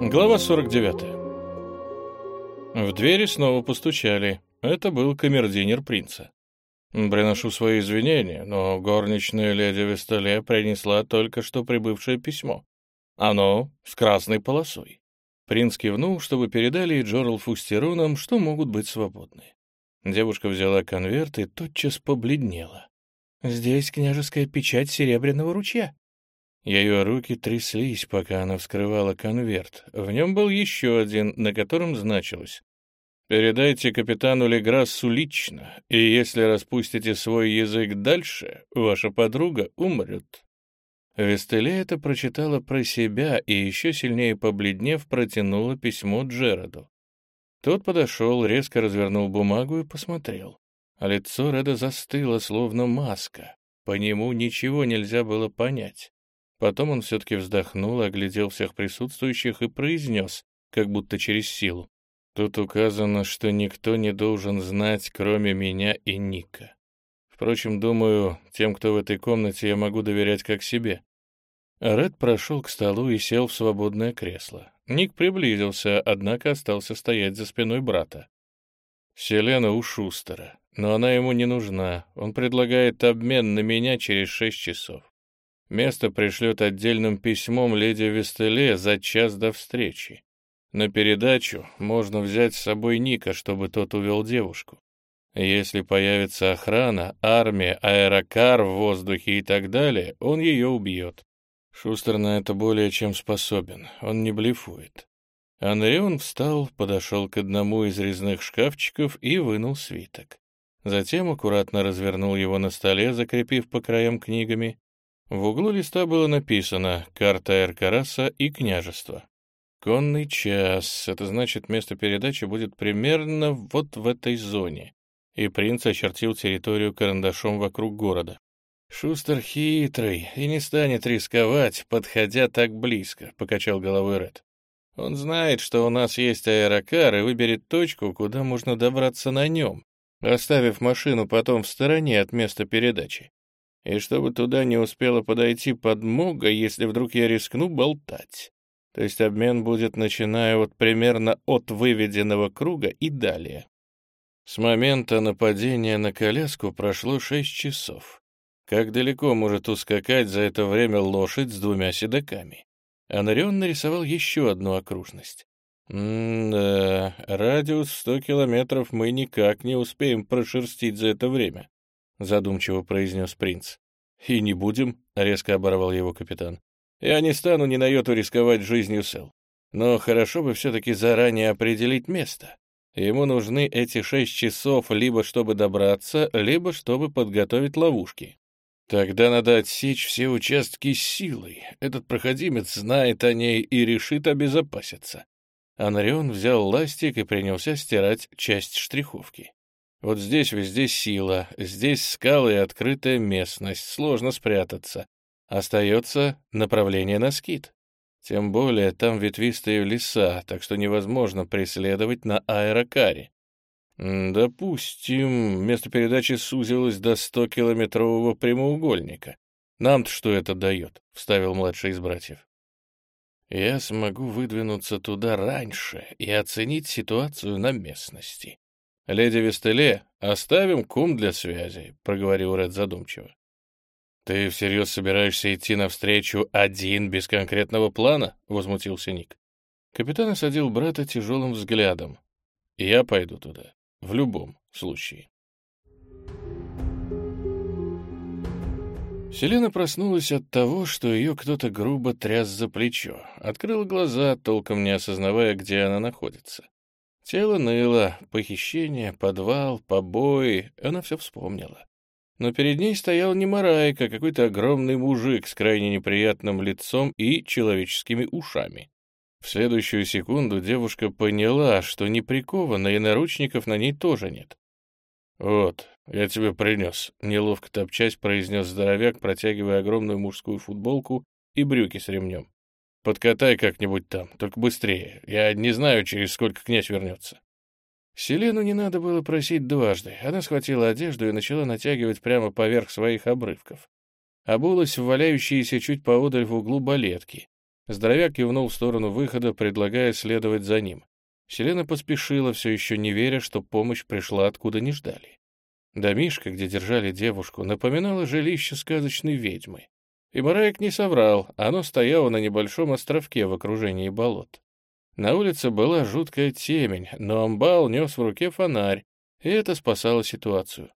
Глава 49. В двери снова постучали. Это был камердинер принца. «Приношу свои извинения, но горничная леди Вестале принесла только что прибывшее письмо. Оно с красной полосой». Принц кивнул, чтобы передали Джоралфу с что могут быть свободны. Девушка взяла конверт и тотчас побледнела. «Здесь княжеская печать Серебряного ручья». Ее руки тряслись, пока она вскрывала конверт. В нем был еще один, на котором значилось «Передайте капитану Леграссу лично, и если распустите свой язык дальше, ваша подруга умрет». Вестеле это прочитала про себя и, еще сильнее побледнев, протянула письмо Джероду. Тот подошел, резко развернул бумагу и посмотрел. Лицо Реда застыло, словно маска. По нему ничего нельзя было понять. Потом он все-таки вздохнул, оглядел всех присутствующих и произнес, как будто через силу. Тут указано, что никто не должен знать, кроме меня и Ника. Впрочем, думаю, тем, кто в этой комнате, я могу доверять как себе. Ред прошел к столу и сел в свободное кресло. Ник приблизился, однако остался стоять за спиной брата. Селена у Шустера, но она ему не нужна. Он предлагает обмен на меня через шесть часов. Место пришлет отдельным письмом леди Вестеле за час до встречи. На передачу можно взять с собой Ника, чтобы тот увел девушку. Если появится охрана, армия, аэрокар в воздухе и так далее, он ее убьет. Шустер на это более чем способен, он не блефует. Анрион встал, подошел к одному из резных шкафчиков и вынул свиток. Затем аккуратно развернул его на столе, закрепив по краям книгами, в углу листа было написано «Карта Эркараса и княжество». Конный час, это значит, место передачи будет примерно вот в этой зоне. И принц очертил территорию карандашом вокруг города. Шустер хитрый и не станет рисковать, подходя так близко, покачал головой Ред. Он знает, что у нас есть аэрокар и выберет точку, куда можно добраться на нем, оставив машину потом в стороне от места передачи и чтобы туда не успела подойти подмога, если вдруг я рискну болтать. То есть обмен будет начиная вот примерно от выведенного круга и далее. С момента нападения на коляску прошло шесть часов. Как далеко может ускакать за это время лошадь с двумя седаками? Анарион нарисовал еще одну окружность. М-да, радиус сто километров мы никак не успеем прошерстить за это время задумчиво произнес принц. «И не будем», — резко оборвал его капитан. «Я не стану ни на йоту рисковать жизнью Сэл. Но хорошо бы все-таки заранее определить место. Ему нужны эти шесть часов либо чтобы добраться, либо чтобы подготовить ловушки. Тогда надо отсечь все участки силой. Этот проходимец знает о ней и решит обезопаситься». Анрион взял ластик и принялся стирать часть штриховки. Вот здесь везде сила, здесь скалы и открытая местность, сложно спрятаться. Остается направление на скит. Тем более там ветвистые леса, так что невозможно преследовать на аэрокаре. Допустим, место передачи сузилось до 100-километрового прямоугольника. Нам-то что это дает? — вставил младший из братьев. Я смогу выдвинуться туда раньше и оценить ситуацию на местности. «Леди Вестеле, оставим кум для связи», — проговорил Ред задумчиво. «Ты всерьез собираешься идти навстречу один без конкретного плана?» — возмутился Ник. Капитан осадил брата тяжелым взглядом. «Я пойду туда. В любом случае». Селена проснулась от того, что ее кто-то грубо тряс за плечо. Открыла глаза, толком не осознавая, где она находится. Тело ныло, похищение, подвал, побои, она все вспомнила. Но перед ней стоял не Марайка, а какой-то огромный мужик с крайне неприятным лицом и человеческими ушами. В следующую секунду девушка поняла, что не прикована, и наручников на ней тоже нет. «Вот, я тебе принес», — неловко топчась произнес здоровяк, протягивая огромную мужскую футболку и брюки с ремнем. Подкатай как-нибудь там, только быстрее. Я не знаю, через сколько князь вернется». Селену не надо было просить дважды. Она схватила одежду и начала натягивать прямо поверх своих обрывков. Обулась в валяющиеся чуть поодаль в углу балетки. Здоровяк кивнул в сторону выхода, предлагая следовать за ним. Селена поспешила, все еще не веря, что помощь пришла откуда не ждали. Домишка, где держали девушку, напоминало жилище сказочной ведьмы. И Мараек не соврал, оно стояло на небольшом островке в окружении болот. На улице была жуткая темень, но амбал нес в руке фонарь, и это спасало ситуацию.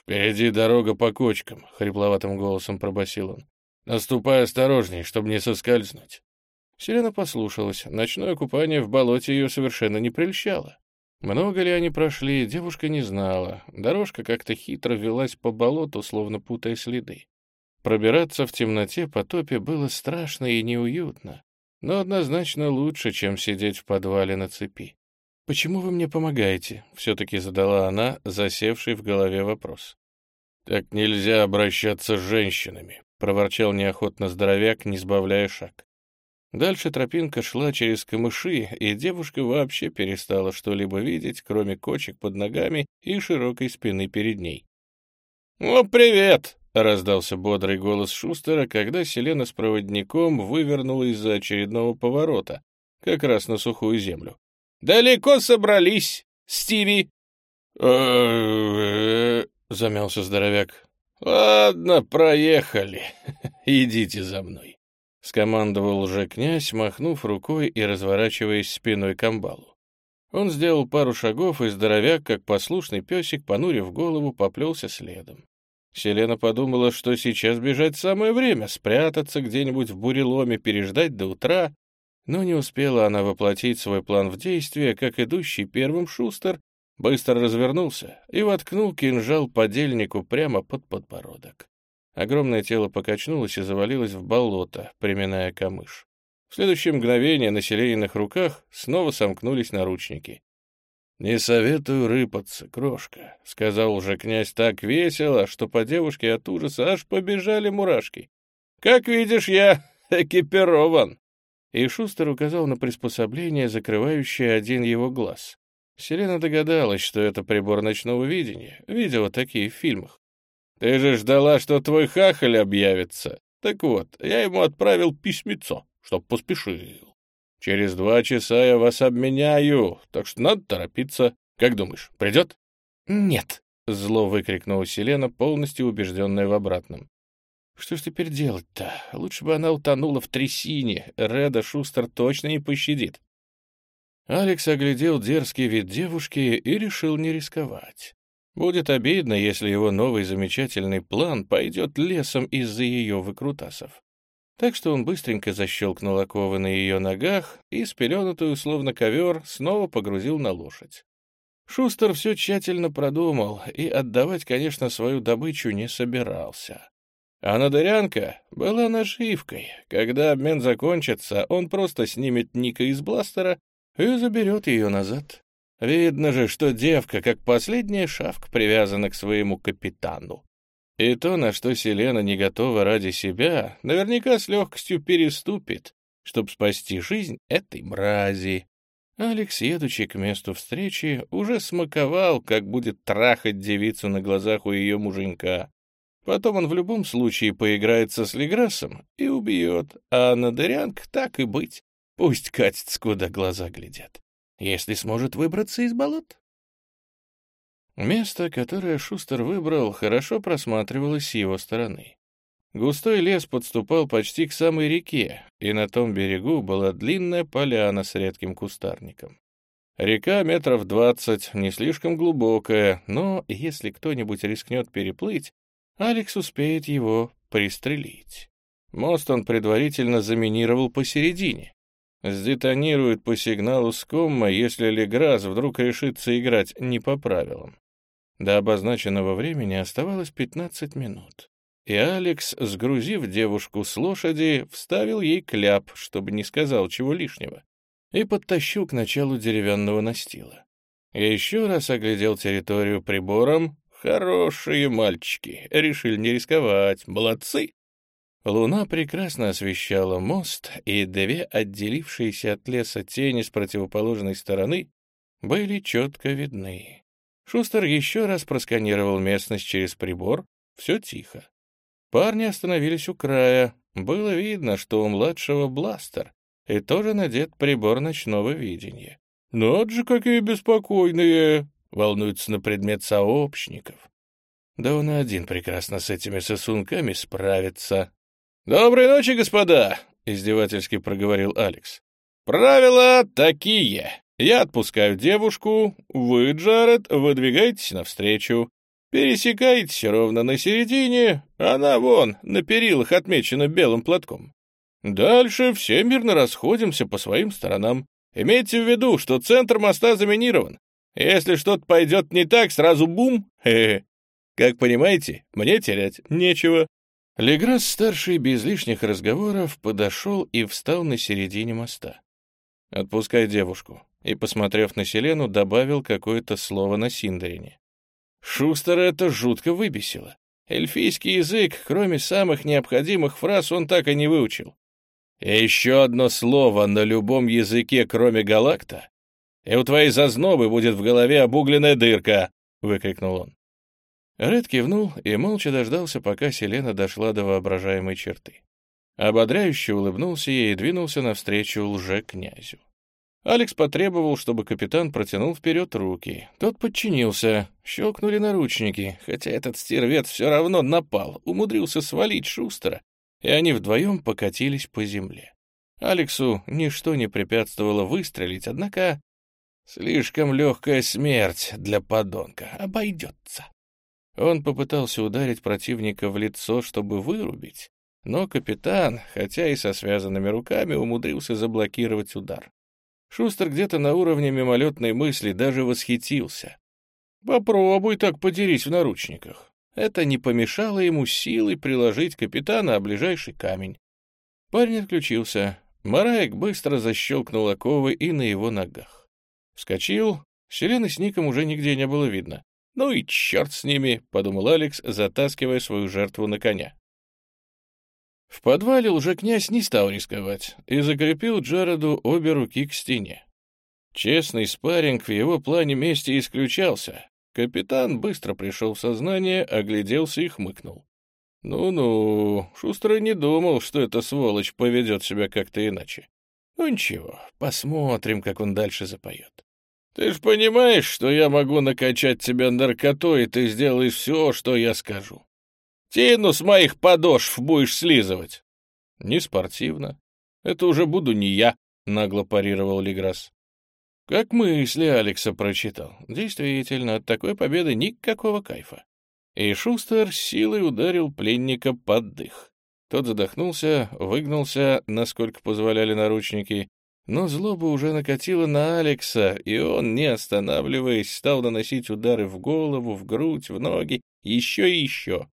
«Впереди дорога по кочкам», — хрипловатым голосом пробасил он. «Наступай осторожней, чтобы не соскользнуть». Селена послушалась. Ночное купание в болоте ее совершенно не прельщало. Много ли они прошли, девушка не знала. Дорожка как-то хитро велась по болоту, словно путая следы. Пробираться в темноте по топе было страшно и неуютно, но однозначно лучше, чем сидеть в подвале на цепи. «Почему вы мне помогаете?» — все-таки задала она, засевший в голове вопрос. «Так нельзя обращаться с женщинами», — проворчал неохотно здоровяк, не сбавляя шаг. Дальше тропинка шла через камыши, и девушка вообще перестала что-либо видеть, кроме кочек под ногами и широкой спины перед ней. «О, привет!» — раздался бодрый голос Шустера, когда Селена с проводником вывернула из-за очередного поворота, как раз на сухую землю. «Далеко собрались, Стиви?» замялся здоровяк. «Ладно, проехали. Идите за мной». — скомандовал уже князь, махнув рукой и разворачиваясь спиной к амбалу. Он сделал пару шагов, и здоровяк, как послушный песик, понурив голову, поплелся следом. Селена подумала, что сейчас бежать самое время, спрятаться где-нибудь в буреломе, переждать до утра, но не успела она воплотить свой план в действие, как идущий первым шустер быстро развернулся и воткнул кинжал подельнику прямо под подбородок. Огромное тело покачнулось и завалилось в болото, приминая камыш. В следующее мгновение на селениных руках снова сомкнулись наручники. «Не советую рыпаться, крошка», — сказал уже князь так весело, что по девушке от ужаса аж побежали мурашки. «Как видишь, я экипирован!» И Шустер указал на приспособление, закрывающее один его глаз. Селена догадалась, что это прибор ночного видения, видела такие в фильмах. Ты же ждала, что твой хахаль объявится. Так вот, я ему отправил письмецо, чтоб поспешил. Через два часа я вас обменяю, так что надо торопиться. Как думаешь, придет? Нет, зло выкрикнула Селена, полностью убежденная в обратном. Что ж теперь делать-то? Лучше бы она утонула в трясине. Реда Шустер точно не пощадит. Алекс оглядел дерзкий вид девушки и решил не рисковать. Будет обидно, если его новый замечательный план пойдет лесом из-за ее выкрутасов. Так что он быстренько защелкнул оковы на ее ногах и, спеленутую, словно ковер, снова погрузил на лошадь. Шустер все тщательно продумал и отдавать, конечно, свою добычу не собирался. А надырянка была наживкой. Когда обмен закончится, он просто снимет Ника из бластера и заберет ее назад. Видно же, что девка, как последняя шавка, привязана к своему капитану. И то, на что Селена не готова ради себя, наверняка с легкостью переступит, чтобы спасти жизнь этой мрази. Алекс, едучи к месту встречи, уже смаковал, как будет трахать девицу на глазах у ее муженька. Потом он в любом случае поиграется с Леграсом и убьет, а на дырянг так и быть. Пусть катится, куда глаза глядят если сможет выбраться из болот. Место, которое Шустер выбрал, хорошо просматривалось с его стороны. Густой лес подступал почти к самой реке, и на том берегу была длинная поляна с редким кустарником. Река метров двадцать, не слишком глубокая, но если кто-нибудь рискнет переплыть, Алекс успеет его пристрелить. Мост он предварительно заминировал посередине, Сдетонирует по сигналу скомма, если Леграс вдруг решится играть не по правилам. До обозначенного времени оставалось 15 минут. И Алекс, сгрузив девушку с лошади, вставил ей кляп, чтобы не сказал чего лишнего, и подтащил к началу деревянного настила. Еще раз оглядел территорию прибором. Хорошие мальчики, решили не рисковать, молодцы. Луна прекрасно освещала мост, и две отделившиеся от леса тени с противоположной стороны были четко видны. Шустер еще раз просканировал местность через прибор. Все тихо. Парни остановились у края. Было видно, что у младшего бластер, и тоже надет прибор ночного видения. «Над же, какие беспокойные!» — волнуются на предмет сообщников. Да он один прекрасно с этими сосунками справится. «Доброй ночи, господа!» — издевательски проговорил Алекс. «Правила такие. Я отпускаю девушку, вы, Джаред, выдвигаетесь навстречу. Пересекаетесь ровно на середине, она вон, на перилах отмечена белым платком. Дальше все мирно расходимся по своим сторонам. Имейте в виду, что центр моста заминирован. Если что-то пойдет не так, сразу бум. Хе -хе. Как понимаете, мне терять нечего. Леграсс-старший без лишних разговоров подошел и встал на середине моста. «Отпускай девушку», и, посмотрев на Селену, добавил какое-то слово на синдарине. Шустера это жутко выбесило. Эльфийский язык, кроме самых необходимых фраз, он так и не выучил. И еще одно слово на любом языке, кроме галакта, и у твоей зазнобы будет в голове обугленная дырка, — выкрикнул он. Ред кивнул и молча дождался, пока Селена дошла до воображаемой черты. Ободряюще улыбнулся ей и двинулся навстречу лже-князю. Алекс потребовал, чтобы капитан протянул вперед руки. Тот подчинился. Щелкнули наручники, хотя этот стервец все равно напал, умудрился свалить Шустера, и они вдвоем покатились по земле. Алексу ничто не препятствовало выстрелить, однако слишком легкая смерть для подонка обойдется. Он попытался ударить противника в лицо, чтобы вырубить, но капитан, хотя и со связанными руками, умудрился заблокировать удар. Шустер где-то на уровне мимолетной мысли даже восхитился. «Попробуй так подерись в наручниках». Это не помешало ему силой приложить капитана о ближайший камень. Парень отключился. Мараек быстро защелкнул оковы и на его ногах. Вскочил. Селены с Ником уже нигде не было видно. «Ну и черт с ними», — подумал Алекс, затаскивая свою жертву на коня. В подвале уже князь не стал рисковать и закрепил Джареду обе руки к стене. Честный спарринг в его плане мести исключался. Капитан быстро пришел в сознание, огляделся и хмыкнул. Ну-ну, Шустрый не думал, что эта сволочь поведет себя как-то иначе. Ну ничего, посмотрим, как он дальше запоет. Ты ж понимаешь, что я могу накачать тебя наркотой, и ты сделаешь все, что я скажу. Тину с моих подошв будешь слизывать. Не спортивно. Это уже буду не я, нагло парировал Леграс. Как мысли Алекса прочитал. Действительно, от такой победы никакого кайфа. И Шустер силой ударил пленника под дых. Тот задохнулся, выгнулся, насколько позволяли наручники, но злоба уже накатила на Алекса, и он, не останавливаясь, стал наносить удары в голову, в грудь, в ноги, еще и еще.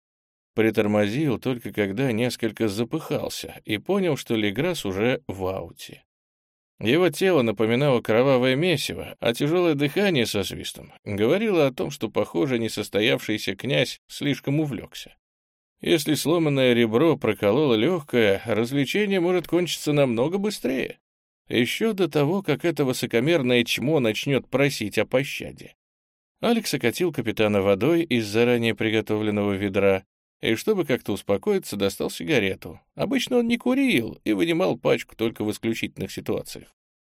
Притормозил только когда несколько запыхался и понял, что Леграс уже в ауте. Его тело напоминало кровавое месиво, а тяжелое дыхание со свистом говорило о том, что, похоже, несостоявшийся князь слишком увлекся. Если сломанное ребро прокололо легкое, развлечение может кончиться намного быстрее. Еще до того, как это высокомерное чмо начнет просить о пощаде. Алекс окатил капитана водой из заранее приготовленного ведра, и, чтобы как-то успокоиться, достал сигарету. Обычно он не курил и вынимал пачку только в исключительных ситуациях.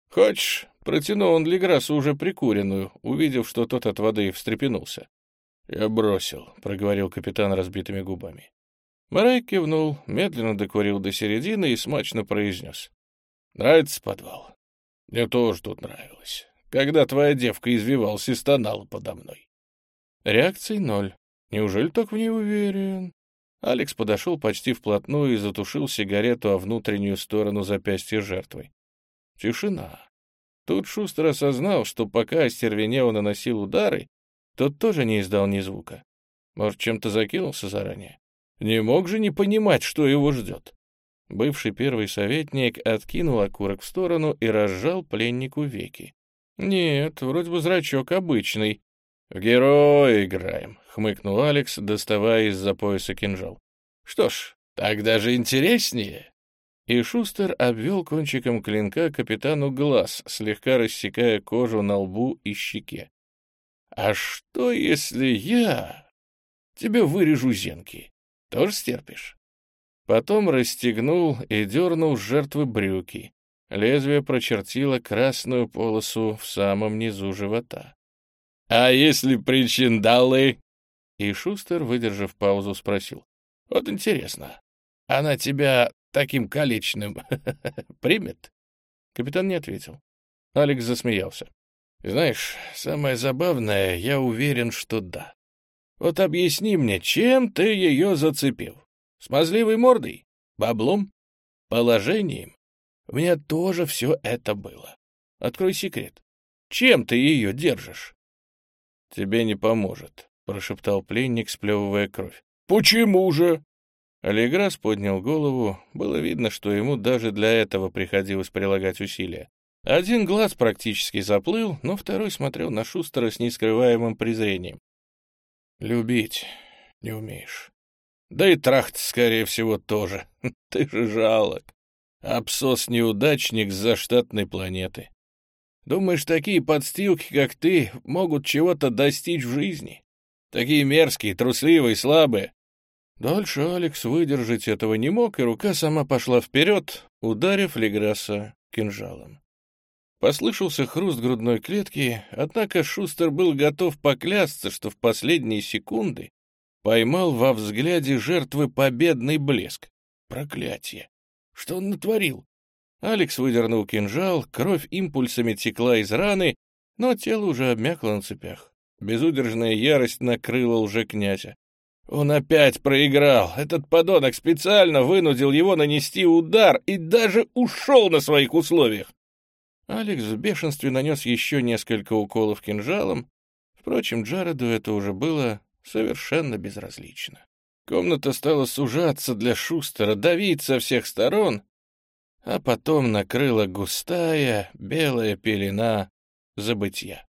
«Хочешь?» — протянул он Леграсу уже прикуренную, увидев, что тот от воды встрепенулся. «Я бросил», — проговорил капитан разбитыми губами. Марай кивнул, медленно докурил до середины и смачно произнес. «Нравится подвал?» «Мне тоже тут нравилось, когда твоя девка извивалась и стонала подо мной». Реакции ноль. Неужели так в ней уверен? Алекс подошел почти вплотную и затушил сигарету о внутреннюю сторону запястья жертвы. Тишина. Тут Шустер осознал, что пока Остервенео наносил удары, тот тоже не издал ни звука. Может, чем-то закинулся заранее? Не мог же не понимать, что его ждет. Бывший первый советник откинул окурок в сторону и разжал пленнику веки. Нет, вроде бы зрачок обычный. В героя играем хмыкнул Алекс, доставая из-за пояса кинжал. «Что ж, так даже интереснее». И Шустер обвел кончиком клинка капитану глаз, слегка рассекая кожу на лбу и щеке. «А что, если я тебе вырежу зенки? Тоже стерпишь?» Потом расстегнул и дернул с жертвы брюки. Лезвие прочертило красную полосу в самом низу живота. «А если причиндалы?» И Шустер, выдержав паузу, спросил. «Вот интересно, она тебя таким количным примет?» Капитан не ответил. Алекс засмеялся. «Знаешь, самое забавное, я уверен, что да. Вот объясни мне, чем ты ее зацепил? Смазливой мордой? Баблом? Положением? У меня тоже все это было. Открой секрет. Чем ты ее держишь?» «Тебе не поможет», — прошептал пленник, сплевывая кровь. «Почему же?» Алиграс поднял голову. Было видно, что ему даже для этого приходилось прилагать усилия. Один глаз практически заплыл, но второй смотрел на Шустера с нескрываемым презрением. «Любить не умеешь. Да и трахт, скорее всего, тоже. Ты же жалок. Абсос-неудачник с заштатной планеты. Думаешь, такие подстилки, как ты, могут чего-то достичь в жизни? Такие мерзкие, трусливые, слабые. Дальше Алекс выдержать этого не мог, и рука сама пошла вперед, ударив Леграсса кинжалом. Послышался хруст грудной клетки, однако Шустер был готов поклясться, что в последние секунды поймал во взгляде жертвы победный блеск. Проклятие! Что он натворил? Алекс выдернул кинжал, кровь импульсами текла из раны, но тело уже обмякло на цепях. Безудержная ярость накрыла уже князя. Он опять проиграл. Этот подонок специально вынудил его нанести удар и даже ушел на своих условиях. Алекс в бешенстве нанес еще несколько уколов кинжалом. Впрочем, Джареду это уже было совершенно безразлично. Комната стала сужаться для Шустера, давить со всех сторон, а потом накрыла густая белая пелена забытья.